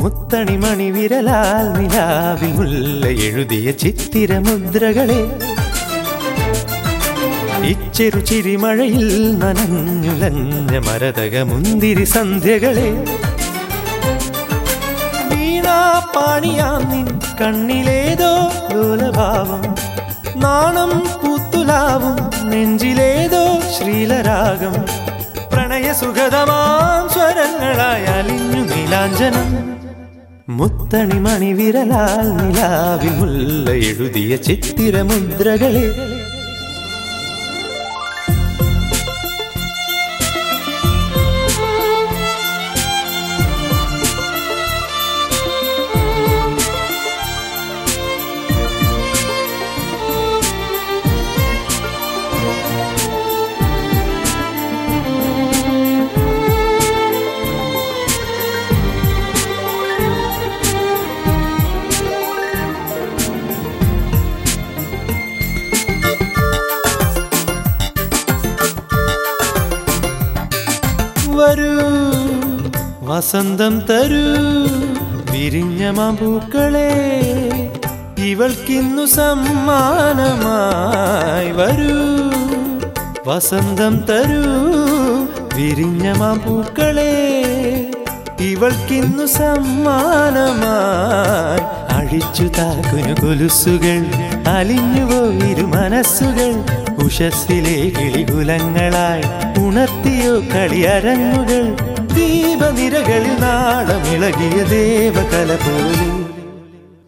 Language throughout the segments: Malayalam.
മുത്തണിമണി വിരലാൽ നിലാവിൽ മുല്ല എഴുതിയ ചിത്തിരമുദ്രകളെ. ഇച്ചെറു ചിരിമഴയിൽ നനഞ്ഞുലഞ്ഞ മരതക മുന്തിരി സന്ധ്യകളെ. പാണിയാ നിൻ കണ്ണിലേതോ ലോലഭാവം. നാണം പൂത്തുലാവും നെഞ്ചിലേതോ ശ്രീലരാഗം. പ്രണയസുഗതമാം സ്വരങ്ങളായ അലിഞ്ഞു നീലാഞ്ജനം. മുത്തണിമണി വിരലാൽ നിലാവിൽ മുല്ല എഴുതിയ ചിത്തിരമുദ്രകളെ വരൂ വസന്തം തരൂ വിരിഞ്ഞ മാമ്പൂക്കളെ. ഇവൾക്കിന്നു സമ്മാനമായി വരൂ വസന്തം തരൂ വിരിഞ്ഞ മാമ്പൂക്കളെ. ഇവൾക്കിന്നു സമ്മാനമായി അഴിച്ചു താക്കുനു കൊലുസുകൾ അലിഞ്ഞുപോയിരു മനസ്സുകൾ. ഉഷസ്സിലെ കിളികുലങ്ങളായി ഉണർത്തിയോ കളിയരങ്ങുകൾ. ദീപനിരകളിൽ നാളമിളകിയ ദേവകല പോലെ.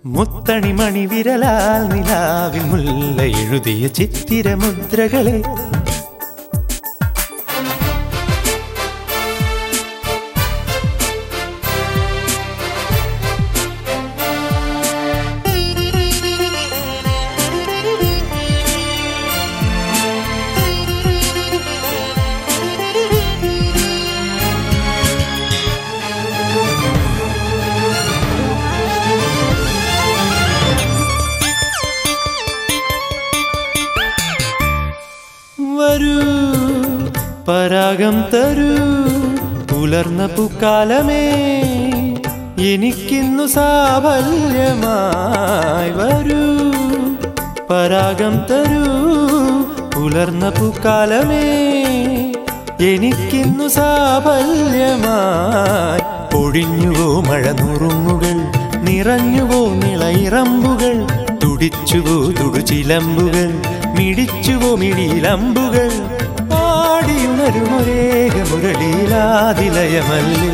മുത്തണിമണി വിരലാൽ നിലാവിൽ മുല്ല എഴുതിയ ചിത്തിരമുദ്രകളെ വരൂ പരാഗം തരൂ പുലർന്ന പൂക്കാലമേ എനിക്കിന്നു സാഫല്യമായി വരൂ. പരാഗം തരൂ പുലർന്ന പൂക്കാലമേ എനിക്കിന്നു സാഫല്യമായി. പൊഴിഞ്ഞുവോ മഴ നുറുങ്ങുകൾ നിറഞ്ഞുവോ നിളയിറമ്പുകൾ തുടിച്ചുവോ തുടുചിലമ്പുകൾ മിടിച്ചുവോ മിടിയിലമ്പുകൾ പാടിയുണരുമൊരേക മുരളീലാതിലയമല്ലേ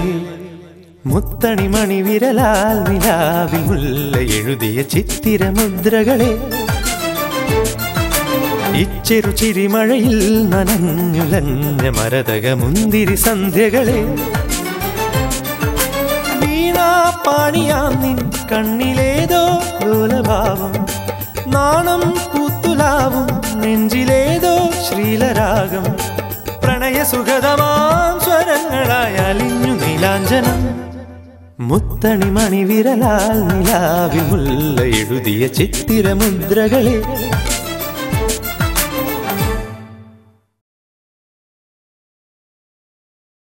മുത്തണിമണി വിരലാൽ നിലാവിൽ മുല്ല എഴുതിയ ചിത്തിരമുദ്രകളെ. ഇച്ചെറു ചിരിമഴയിൽ നനഞ്ഞുലഞ്ഞ മരതക മുന്തിരി സന്ധ്യകളെ. വീണാ പാണിയാ നിൻ കണ്ണിലേതോ അലിഞ്ഞു മുത്തണി മണിവിരലാൽ വിരലാൽ നിലാവിൽ മുല്ല എഴുതിയ ചിത്തിരമുദ്രകളെ.